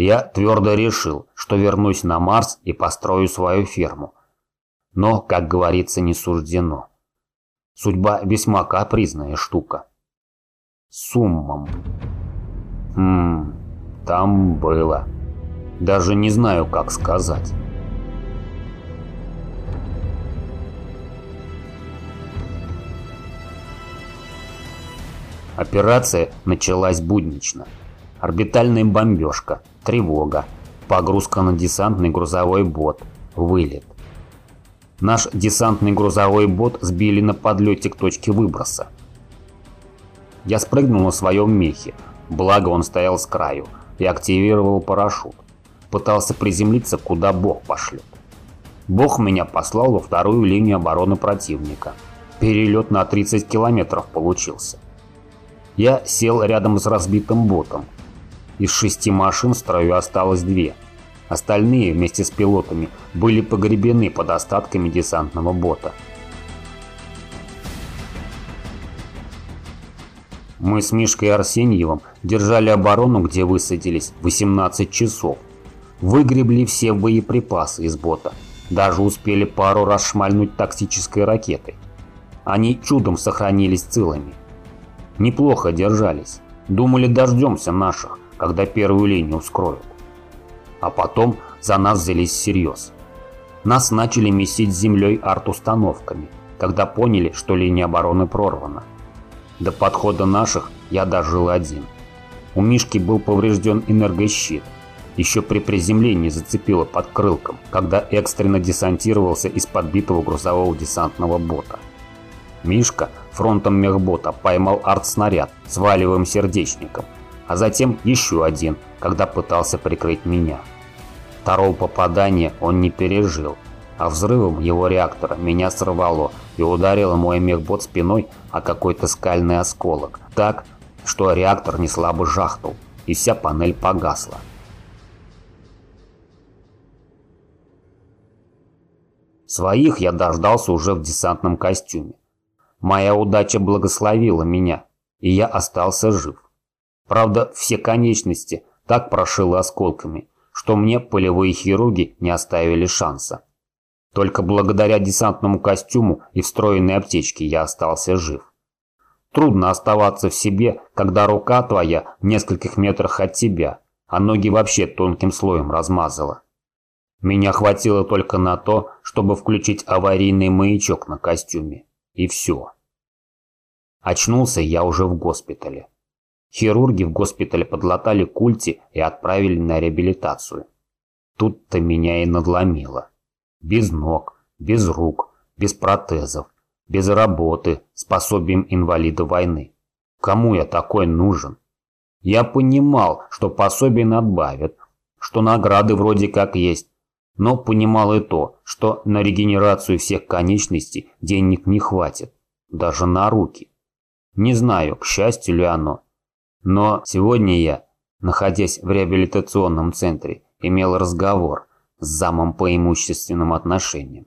Я твердо решил, что вернусь на Марс и построю свою ферму. Но, как говорится, не суждено. Судьба весьма капризная штука. С умом. Хм, там было. Даже не знаю, как сказать. Операция началась буднично. Орбитальная бомбежка, тревога, погрузка на десантный грузовой бот, вылет. Наш десантный грузовой бот сбили на подлете к точке выброса. Я спрыгнул на своем мехе, благо он стоял с краю, и активировал парашют. Пытался приземлиться, куда Бог пошлет. Бог меня послал во вторую линию обороны противника. Перелет на 30 километров получился. Я сел рядом с разбитым ботом. Из шести машин в строю осталось две – Остальные, вместе с пилотами, были погребены под остатками десантного бота. Мы с Мишкой Арсеньевым держали оборону, где высадились 18 часов. Выгребли все боеприпасы из бота. Даже успели пару раз шмальнуть токсической ракетой. Они чудом сохранились целыми. Неплохо держались. Думали, дождемся наших, когда первую линию вскроют а потом за нас взялись всерьез. Нас начали месить землей арт-установками, когда поняли, что линия обороны прорвана. До подхода наших я дожил один. У Мишки был поврежден энергощит. Еще при приземлении зацепило под крылком, когда экстренно десантировался из подбитого грузового десантного бота. Мишка фронтом мехбота поймал арт-снаряд с валевым сердечником, а затем еще один, когда пытался прикрыть меня. Второго попадания он не пережил, а взрывом его реактора меня сорвало и ударило мой мехбот спиной о какой-то скальный осколок, так, что реактор не слабо жахнул, и вся панель погасла. Своих я дождался уже в десантном костюме. Моя удача благословила меня, и я остался жив. Правда, все конечности так прошило осколками, что мне полевые хирурги не оставили шанса. Только благодаря десантному костюму и встроенной аптечке я остался жив. Трудно оставаться в себе, когда рука твоя в нескольких метрах от тебя, а ноги вообще тонким слоем размазала. Меня хватило только на то, чтобы включить аварийный маячок на костюме. И все. Очнулся я уже в госпитале. Хирурги в госпитале подлатали культи и отправили на реабилитацию. Тут-то меня и надломило. Без ног, без рук, без протезов, без работы, способием инвалида войны. Кому я такой нужен? Я понимал, что пособие надбавят, что награды вроде как есть, но понимал и то, что на регенерацию всех конечностей денег не хватит, даже на руки. Не знаю, к счастью ли оно, но сегодня я, находясь в реабилитационном центре, имел разговор с замом по имущественным отношениям.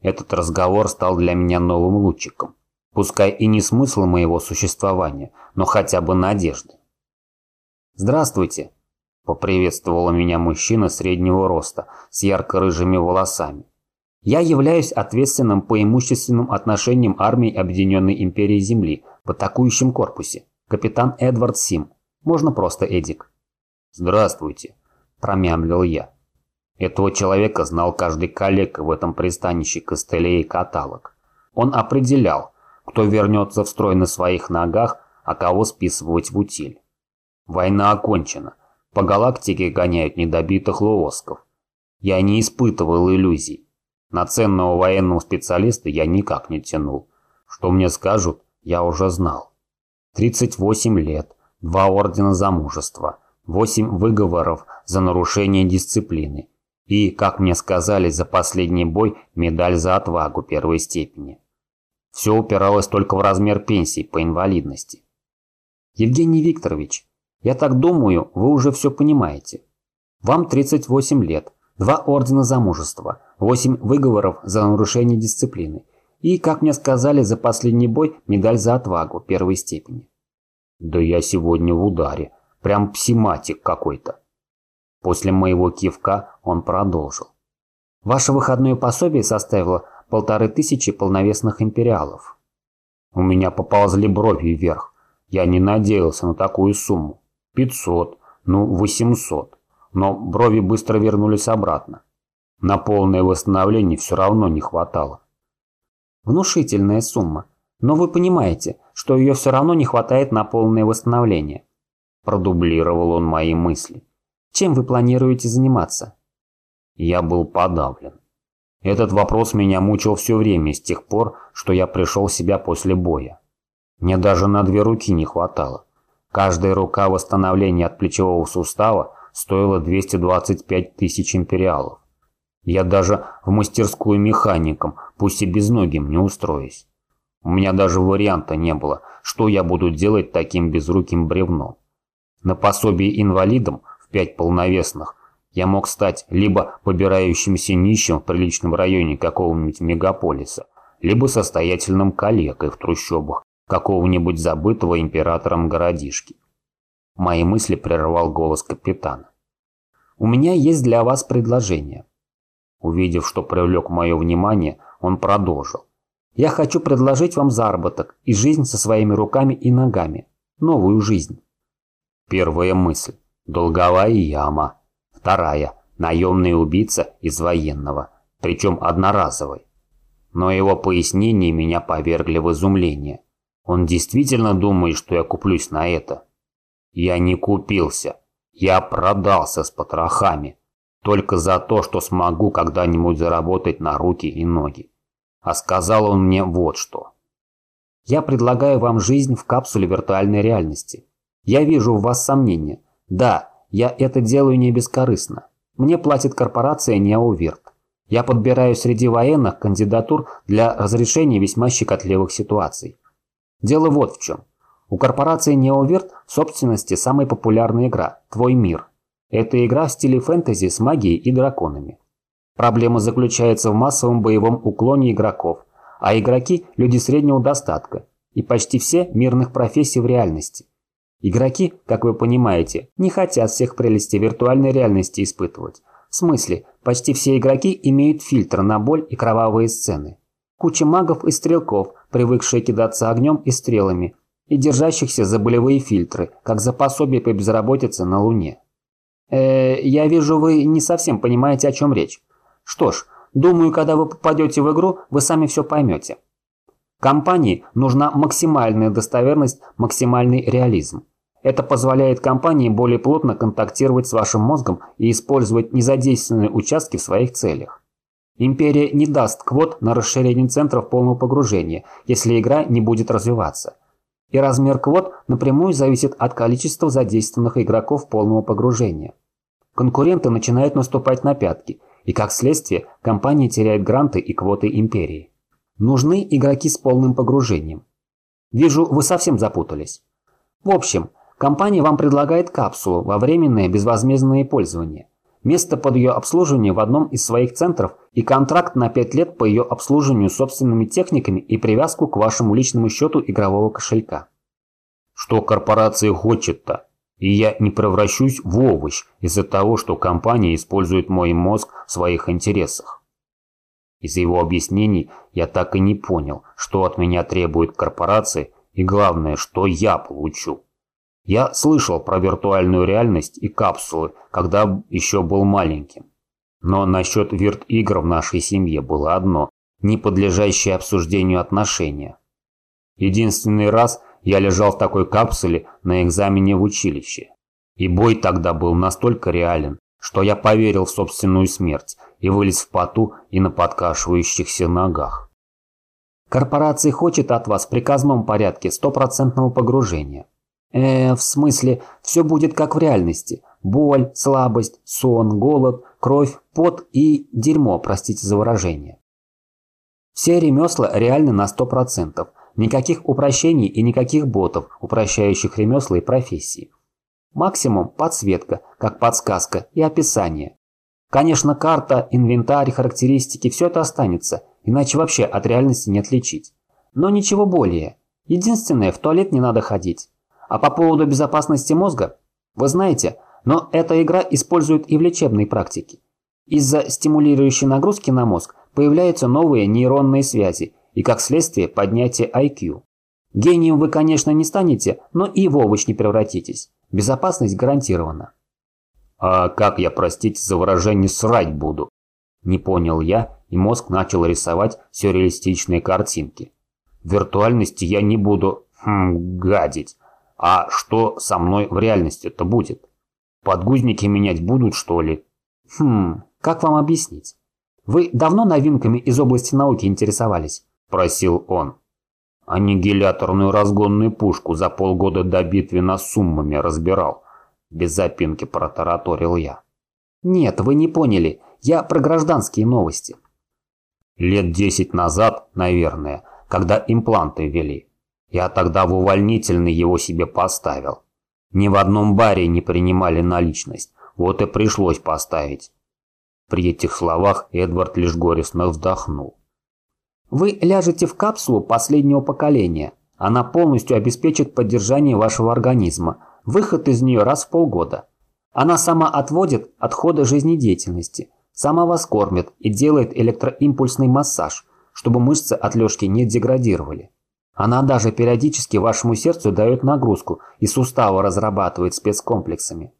Этот разговор стал для меня новым лучиком. Пускай и не смысл моего существования, но хотя бы надежды. «Здравствуйте!» – поприветствовала меня мужчина среднего роста с ярко-рыжими волосами. «Я являюсь ответственным по имущественным отношениям армии Объединенной Империи Земли в атакующем корпусе. Капитан Эдвард Сим. Можно просто Эдик. Здравствуйте, промямлил я. Этого человека знал каждый коллега в этом пристанище костылей и каталог. Он определял, кто вернется в строй на своих ногах, а кого списывать в утиль. Война окончена. По галактике гоняют недобитых луосков. Я не испытывал иллюзий. На ценного военного специалиста я никак не тянул. Что мне скажут, я уже знал. 38 лет, два ордена за мужество, 8 выговоров за нарушение дисциплины и, как мне сказали, за последний бой медаль за отвагу первой степени. Все упиралось только в размер пенсии по инвалидности. Евгений Викторович, я так думаю, вы уже все понимаете. Вам 38 лет, два ордена за мужество, 8 выговоров за нарушение дисциплины и, как мне сказали, за последний бой медаль за отвагу первой степени. Да я сегодня в ударе. Прям псиматик какой-то. После моего кивка он продолжил. Ваше выходное пособие составило полторы тысячи полновесных империалов. У меня поползли брови вверх. Я не надеялся на такую сумму. Пятьсот, ну восемьсот. Но брови быстро вернулись обратно. На полное восстановление все равно не хватало. Внушительная сумма. Но вы понимаете, что ее все равно не хватает на полное восстановление. Продублировал он мои мысли. Чем вы планируете заниматься? Я был подавлен. Этот вопрос меня мучил все время с тех пор, что я пришел в себя после боя. Мне даже на две руки не хватало. Каждая рука восстановления от плечевого сустава стоила 225 тысяч империалов. Я даже в мастерскую механиком, пусть и безногим, не устроюсь. У меня даже варианта не было, что я буду делать таким безруким бревном. На пособие инвалидам в пять полновесных я мог стать либо побирающимся нищим в приличном районе какого-нибудь мегаполиса, либо состоятельным калекой в трущобах какого-нибудь забытого императором городишки. Мои мысли прервал голос капитана. «У меня есть для вас предложение». Увидев, что привлек мое внимание, он продолжил. «Я хочу предложить вам заработок и жизнь со своими руками и ногами. Новую жизнь». Первая мысль. Долговая яма. Вторая – наемный убийца из военного, причем одноразовый. Но его пояснения меня повергли в изумление. Он действительно думает, что я куплюсь на это? Я не купился. Я продался с потрохами. Только за то, что смогу когда-нибудь заработать на руки и ноги. А сказал он мне вот что. Я предлагаю вам жизнь в капсуле виртуальной реальности. Я вижу в вас сомнения. Да, я это делаю не бескорыстно. Мне платит корпорация Неоверт. Я подбираю среди военных кандидатур для разрешения весьма щекотливых ситуаций. Дело вот в чем. У корпорации Неоверт в собственности самая популярная игра «Твой мир». Это игра в стиле фэнтези с магией и драконами. Проблема заключается в массовом боевом уклоне игроков, а игроки – люди среднего достатка, и почти все мирных профессий в реальности. Игроки, как вы понимаете, не хотят всех прелестей виртуальной реальности испытывать. В смысле, почти все игроки имеют фильтр на боль и кровавые сцены. Куча магов и стрелков, привыкшие кидаться огнем и стрелами, и держащихся за болевые фильтры, как за пособие по безработице на Луне. Э, я вижу, вы не совсем понимаете, о чем речь. Что ж, думаю, когда вы попадете в игру, вы сами все поймете. Компании нужна максимальная достоверность, максимальный реализм. Это позволяет компании более плотно контактировать с вашим мозгом и использовать незадействованные участки в своих целях. Империя не даст квот на расширение центров полного погружения, если игра не будет развиваться. И размер квот напрямую зависит от количества задействованных игроков полного погружения. Конкуренты начинают наступать на пятки, и как следствие компания теряет гранты и квоты империи. Нужны игроки с полным погружением. Вижу, вы совсем запутались. В общем, Компания вам предлагает капсулу во временное безвозмездное пользование, место под ее обслуживание в одном из своих центров и контракт на 5 лет по ее обслуживанию собственными техниками и привязку к вашему личному счету игрового кошелька. Что корпорация хочет-то? И я не превращусь в овощ из-за того, что компания использует мой мозг в своих интересах. Из его объяснений я так и не понял, что от меня требует корпорация и главное, что я получу. Я слышал про виртуальную реальность и капсулы, когда еще был маленьким. Но насчет вирт-игр в нашей семье было одно, не подлежащее обсуждению отношения. Единственный раз я лежал в такой капсуле на экзамене в училище. И бой тогда был настолько реален, что я поверил в собственную смерть и вылез в поту и на подкашивающихся ногах. Корпорация хочет от вас в приказном порядке стопроцентного погружения. Э, в смысле, все будет как в реальности. Боль, слабость, сон, голод, кровь, пот и дерьмо, простите за выражение. Все ремесла реальны на 100%. Никаких упрощений и никаких ботов, упрощающих ремесла и профессии. Максимум подсветка, как подсказка и описание. Конечно, карта, инвентарь, характеристики – все это останется, иначе вообще от реальности не отличить. Но ничего более. Единственное, в туалет не надо ходить. А по поводу безопасности мозга, вы знаете, Но эта игра использует и в лечебной практике. Из-за стимулирующей нагрузки на мозг появляются новые нейронные связи и, как следствие, поднятие IQ. Гением вы, конечно, не станете, но и в овощ не превратитесь. Безопасность гарантирована. А как я, простите за выражение, срать буду? Не понял я, и мозг начал рисовать сюрреалистичные картинки. В виртуальности я не буду, хм, гадить. А что со мной в реальности-то будет? Подгузники менять будут, что ли? Хм, как вам объяснить? Вы давно новинками из области науки интересовались? Просил он. Аннигиляторную разгонную пушку за полгода до битвы на суммами разбирал. Без запинки протараторил я. Нет, вы не поняли. Я про гражданские новости. Лет десять назад, наверное, когда импланты ввели. Я тогда в увольнительный его себе поставил. Ни в одном баре не принимали наличность, вот и пришлось поставить. При этих словах Эдвард лишь горестно вздохнул. Вы ляжете в капсулу последнего поколения. Она полностью обеспечит поддержание вашего организма, выход из нее раз в полгода. Она сама отводит отходы жизнедеятельности, Сама вас кормит и делает электроимпульсный массаж, чтобы мышцы от лёжки не деградировали. Она даже периодически вашему сердцу дает нагрузку и суставы разрабатывает спецкомплексами.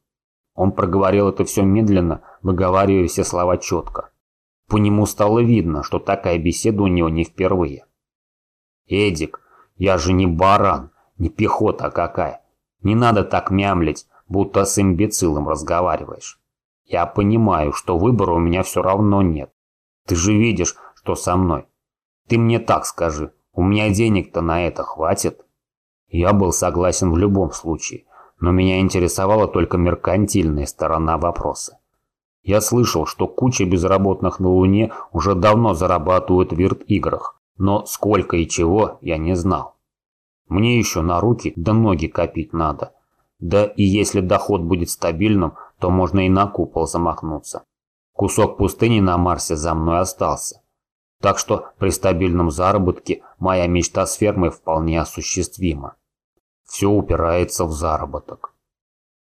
Он проговорил это все медленно, выговаривая все слова четко. По нему стало видно, что такая беседа у него не впервые. «Эдик, я же не баран, не пехота какая. Не надо так мямлить, будто с имбецилом разговариваешь. Я понимаю, что выбора у меня все равно нет. Ты же видишь, что со мной. Ты мне так скажи, у меня денег-то на это хватит? Я был согласен в любом случае, но меня интересовала только меркантильная сторона вопроса. Я слышал, что куча безработных на Луне уже давно зарабатывают в вирт-играх, но сколько и чего я не знал. Мне еще на руки да ноги копить надо. Да и если доход будет стабильным, то можно и на купол замахнуться. Кусок пустыни на Марсе за мной остался. Так что при стабильном заработке моя мечта с фермой вполне осуществима. Все упирается в заработок.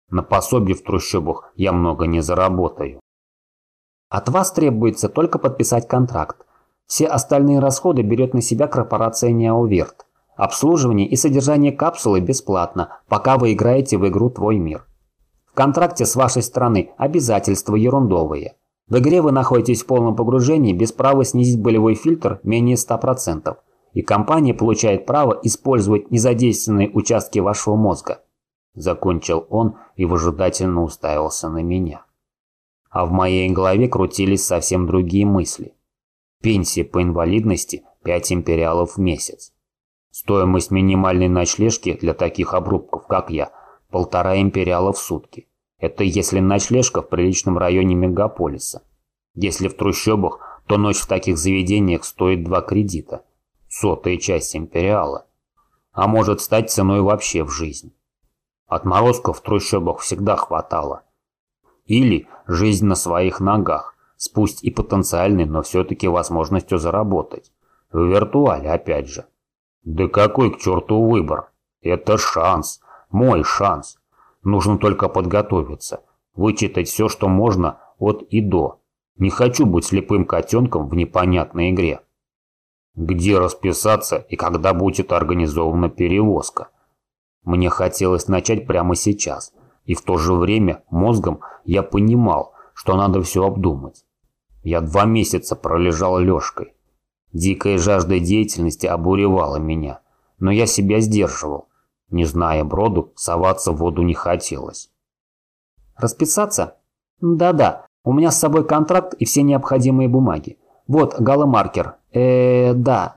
На пособие в трущобах я много не заработаю. От вас требуется только подписать контракт. Все остальные расходы берет на себя корпорация Неоверт. Обслуживание и содержание капсулы бесплатно, пока вы играете в игру «Твой мир». В контракте с вашей стороны обязательства ерундовые. В игре вы находитесь в полном погружении без права снизить болевой фильтр менее 100%, и компания получает право использовать незадействованные участки вашего мозга. Закончил он и выжидательно уставился на меня. А в моей голове крутились совсем другие мысли. Пенсия по инвалидности 5 империалов в месяц. Стоимость минимальной ночлежки для таких обрубков, как я – полтора империала в сутки. Это если ночлежка в приличном районе мегаполиса. Если в трущобах, то ночь в таких заведениях стоит два кредита. Сотая часть империала. А может стать ценой вообще в жизнь. Отморозков в трущобах всегда хватало. Или жизнь на своих ногах, с пусть и потенциальной, но все-таки возможностью заработать. В виртуале опять же. Да какой к черту выбор? Это шанс. Мой шанс. Нужно только подготовиться, вычитать все, что можно от и до. Не хочу быть слепым котенком в непонятной игре. Где расписаться и когда будет организована перевозка? Мне хотелось начать прямо сейчас, и в то же время мозгом я понимал, что надо все обдумать. Я два месяца пролежал лёжкой. Дикая жажда деятельности обуревала меня, но я себя сдерживал. Не зная броду, соваться в воду не хотелось. Расписаться? Да-да, у меня с собой контракт и все необходимые бумаги. Вот, галомаркер. э да.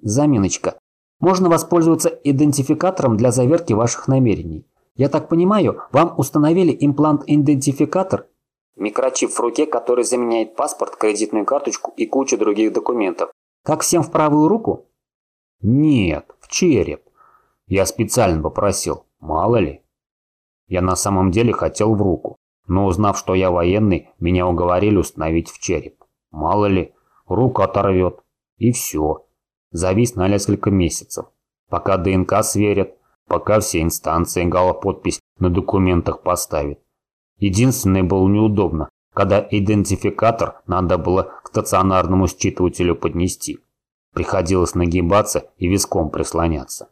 Заминочка. Можно воспользоваться идентификатором для заверки ваших намерений. Я так понимаю, вам установили имплант-идентификатор? Микрочип в руке, который заменяет паспорт, кредитную карточку и кучу других документов. Как всем в правую руку? Нет, в череп. Я специально попросил, мало ли. Я на самом деле хотел в руку, но узнав, что я военный, меня уговорили установить в череп. Мало ли, руку оторвет. И все. Завис на несколько месяцев. Пока ДНК сверят, пока все инстанции галоподпись на документах поставят. Единственное было неудобно, когда идентификатор надо было к стационарному считывателю поднести. Приходилось нагибаться и виском прислоняться.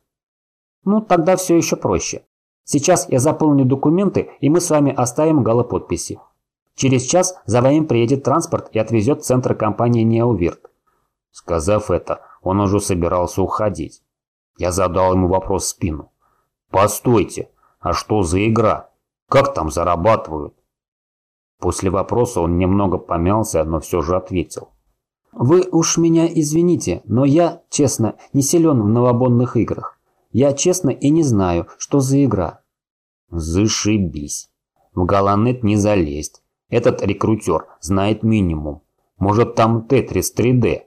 Ну, тогда все еще проще. Сейчас я заполню документы, и мы с вами оставим галоподписи. Через час за вами приедет транспорт и отвезет в центр компании «Неовирт». Сказав это, он уже собирался уходить. Я задал ему вопрос в спину. «Постойте, а что за игра? Как там зарабатывают?» После вопроса он немного помялся, но все же ответил. «Вы уж меня извините, но я, честно, не силен в новобонных играх. Я честно и не знаю, что за игра». «Зашибись. В Галанет не залезть. Этот рекрутер знает минимум. Может там Тетрис 3D».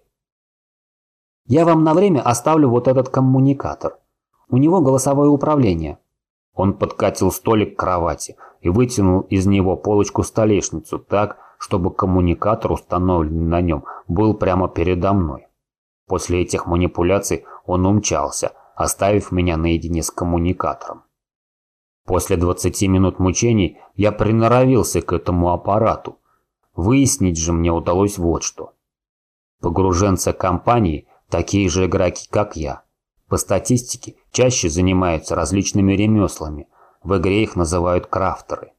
«Я вам на время оставлю вот этот коммуникатор. У него голосовое управление». Он подкатил столик к кровати и вытянул из него полочку-столешницу так, чтобы коммуникатор, установленный на нем, был прямо передо мной. После этих манипуляций он умчался, оставив меня наедине с коммуникатором. После 20 минут мучений я приноровился к этому аппарату. Выяснить же мне удалось вот что. Погруженцы компании – такие же игроки, как я. По статистике, чаще занимаются различными ремеслами. В игре их называют крафтеры.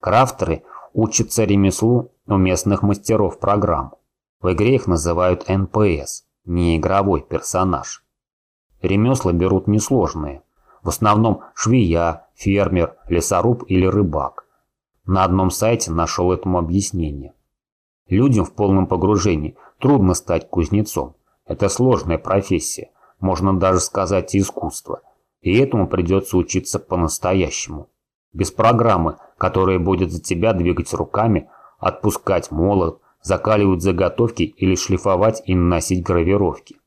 Крафтеры учатся ремеслу у местных мастеров программ. В игре их называют НПС, не игровой персонаж. Ремесла берут несложные. В основном швея, фермер, лесоруб или рыбак. На одном сайте нашел этому объяснение. Людям в полном погружении трудно стать кузнецом. Это сложная профессия, можно даже сказать искусство. И этому придется учиться по-настоящему. Без программы, которая будет за тебя двигать руками, отпускать молот, закаливать заготовки или шлифовать и наносить гравировки.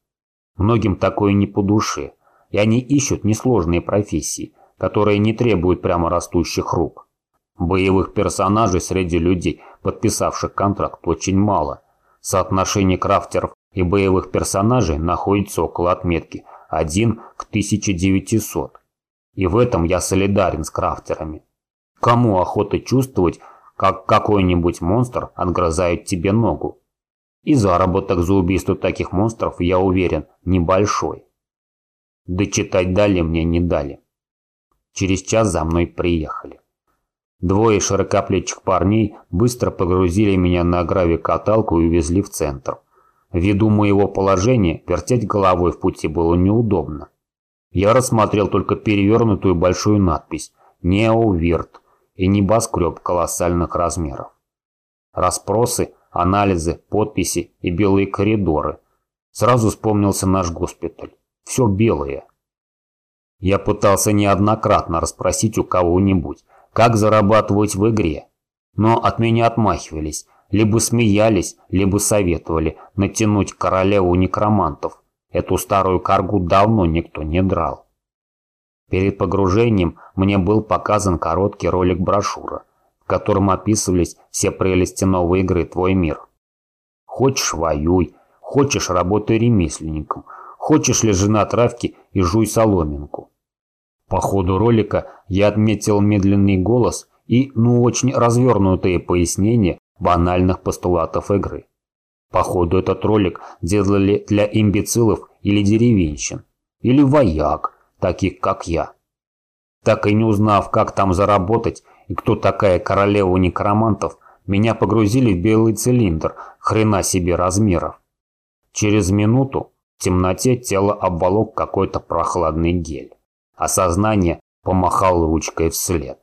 Многим такое не по душе, и они ищут несложные профессии, которые не требуют прямо растущих рук. Боевых персонажей среди людей, подписавших контракт, очень мало. Соотношение крафтеров и боевых персонажей находится около отметки 1 к 1900. И в этом я солидарен с крафтерами. Кому охота чувствовать, как какой-нибудь монстр отгрызает тебе ногу? И заработок за убийство таких монстров, я уверен, небольшой. Да читать дали мне не дали. Через час за мной приехали. Двое широкоплечих парней быстро погрузили меня на гравикаталку и увезли в центр. Ввиду моего положения, вертеть головой в пути было неудобно. Я рассмотрел только перевернутую большую надпись «Неовирт» и небоскреб колоссальных размеров. Распросы, анализы, подписи и белые коридоры. Сразу вспомнился наш госпиталь. Все белое. Я пытался неоднократно расспросить у кого-нибудь, как зарабатывать в игре. Но от меня отмахивались, либо смеялись, либо советовали натянуть королеву некромантов. Эту старую каргу давно никто не драл. Перед погружением мне был показан короткий ролик-брошюра, в котором описывались все прелести новой игры «Твой мир». Хочешь – воюй, хочешь – работай ремесленником, хочешь – лежи на травке и жуй соломинку. По ходу ролика я отметил медленный голос и, ну, очень развернутые пояснения банальных постулатов игры. Походу этот ролик делали для имбецилов или деревенщин, или вояк, таких как я. Так и не узнав, как там заработать и кто такая королева некромантов, меня погрузили в белый цилиндр, хрена себе размеров. Через минуту в темноте тело обволок какой-то прохладный гель, а сознание помахал ручкой вслед.